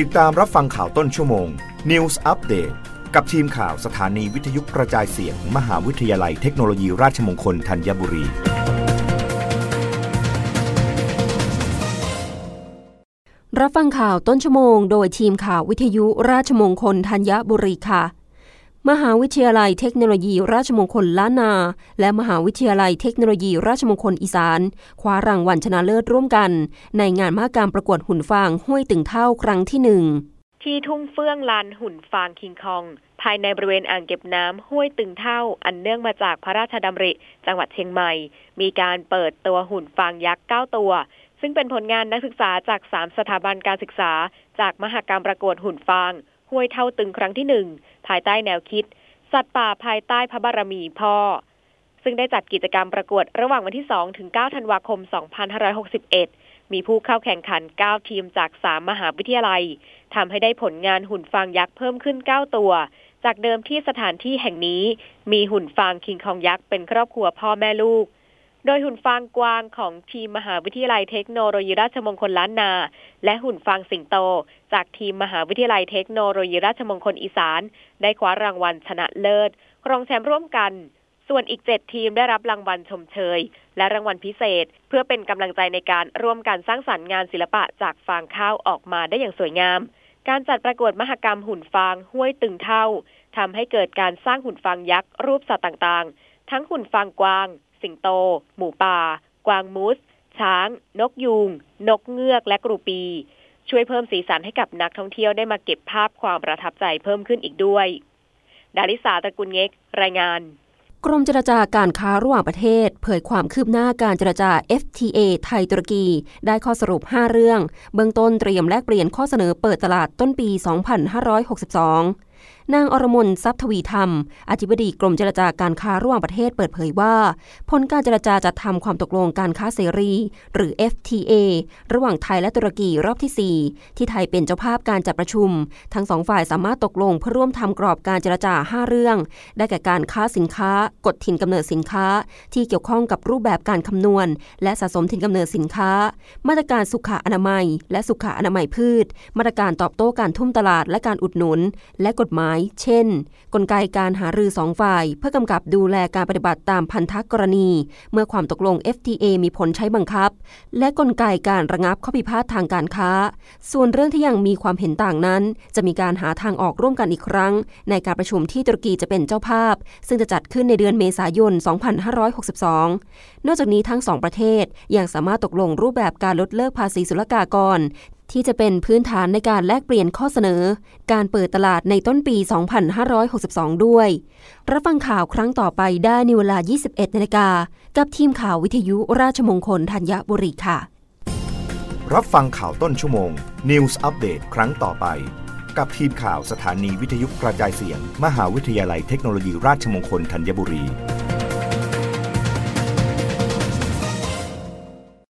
ติดตามรับฟังข่าวต้นชั่วโมง News Update กับทีมข่าวสถานีวิทยุกระจายเสียงมมหาวิทยาลัยเทคโนโลยีราชมงคลธัญบุรี รับฟังข่าวต้นชั่วโมง โดยทีมข่าววิทยุราชมงคลธัญบุรีค่ะ มหาวิทยาลัยเทคโนโลยีราชมงคลล้านนา และมหาวิทยาลัยเทคโนโลยีราชมงคลอีสานคว้ารางวัลชนะเลิศร่วมกัน ในงานมหกรรมประกวดหุ่นฟางห้วยตึงเท่าครั้งที่หนึ่งที่ทุ่งเฟื่องลานหุ่นฟางคิงคอง ภายในบริเวณอ่างเก็บน้ำห้วยตึงเท่า อันเนื่องมาจากพระราชดำริ จังหวัดเชียงใหม่ มีการเปิดตัวหุ่นฟางยักษ์ 9 ตัว ซึ่งเป็นผลงานนักศึกษาจาก 3 สถาบันการศึกษา จากมหกรรมประกวดหุ่นฟาง ห้วยเท่าตึงครั้งที่1ภายใต้แนวคิด สัตว์ป่าภายใต้พระบารมีพ่อ ซึ่งได้จัดกิจกรรมประกวดระหว่างวันที่ 2 ถึง 9 ธันวาคม 2561 มีผู้เข้าแข่งขัน 9 ทีมจาก 3 มหาวิทยาลัยทำให้ได้ผลงานหุ่นฟางยักษ์เพิ่มขึ้น 9 ตัว จากเดิมที่สถานที่แห่งนี้ มีหุ่นฟางคิงคองยักษ์เป็นครอบครัวพ่อแม่ลูก โดยหุ่นฟางกวางของทีมมหาวิทยาลัยเทคโนโลยีราชมงคลล้านนา และหุ่นฟางสิงโต จากทีมมหาวิทยาลัยเทคโนโลยีราชมงคลอีสาน ได้คว้ารางวัลชนะเลิศครองแชมป์ร่วมกัน ส่วนอีก7ทีมได้รับรางวัลชมเชย และรางวัลพิเศษ เพื่อเป็นกำลังใจในการร่วมกันสร้างสรรค์งานศิลปะจากฟางข้าวออกมาได้อย่างสวยงาม การจัดประกวดมหกรรมหุ่นฟางห้วยตึงเท่าทำให้เกิดการสร้างหุ่นฟางยักษ์รูปสัตว์ต่างๆ ทั้งหุ่นฟางกวาง สิงโต หมูป่า กวางมูส ช้าง นกยูง นกเงือกและกรูปี ช่วยเพิ่มสีสันให้กับนักท่องเที่ยวได้มาเก็บภาพความประทับใจเพิ่มขึ้นอีกด้วย ดาริสาตะกุลเง็ก รายงานกรมเจรจาการค้าระหว่างประเทศ เผยความคืบหน้าการเจรจา FTA ไทยตุรกี ได้ข้อสรุป 5 เรื่อง เบื้องต้นเตรียมแลกเปลี่ยนข้อเสนอเปิดตลาดต้นปี 2562 นางอรมนทรัพย์ทวีธรรม อธิบดีกรมเจรจาการค้าระหว่างประเทศเปิดเผยว่า ผลการเจรจาจัดทำความตกลงการค้าเสรี หรือ FTA ระหว่างไทยและตุรกีรอบที่ 4 ที่ไทยเป็นเจ้าภาพการจัดประชุม ทั้งสองฝ่ายสามารถตกลงเพื่อร่วมทำกรอบการเจรจา 5 เรื่อง ได้แก่การค้าสินค้ากฎถิ่นกำเนิดสินค้า ที่เกี่ยวข้องกับรูปแบบการคำนวณ และสะสมถิ่นกำเนิดสินค้า มาตรการสุขอนามัย และสุขอนามัยพืช มาตรการตอบโต้การทุ่มตลาดและการอุดหนุน และกฎหมาย เช่น กลไกการหารือสองฝ่าย เพื่อกำกับดูแลการปฏิบัติตามพันธกรณี เมื่อความตกลง FTA มีผลใช้บังคับ และกลไกการระงับข้อพิพาททางการค้า ส่วนเรื่องที่ยังมีความเห็นต่างนั้น จะมีการหาทางออกร่วมกันอีกครั้ง ในการประชุมที่ตุรกีจะเป็นเจ้าภาพ ซึ่งจะจัดขึ้นในเดือนเมษายน 2562 นอกจากนี้ทั้งสองประเทศยังสามารถตกลงรูปแบบการลดเลิกภาษีศุลกากร ที่จะเป็นพื้นฐานในการแลกเปลี่ยนข้อเสนอ การเปิดตลาดในต้นปี 2562 ด้วย รับฟังข่าวครั้งต่อไปได้ในเวลา 21 นาฬิกา กับทีมข่าววิทยุราชมงคลธัญบุรีค่ะ รับฟังข่าวต้นชั่วโมง News อัปเดตครั้งต่อไป กับทีมข่าวสถานีวิทยุกระจายเสียง มหาวิทยาลัยเทคโนโลยีราชมงคลธัญบุรี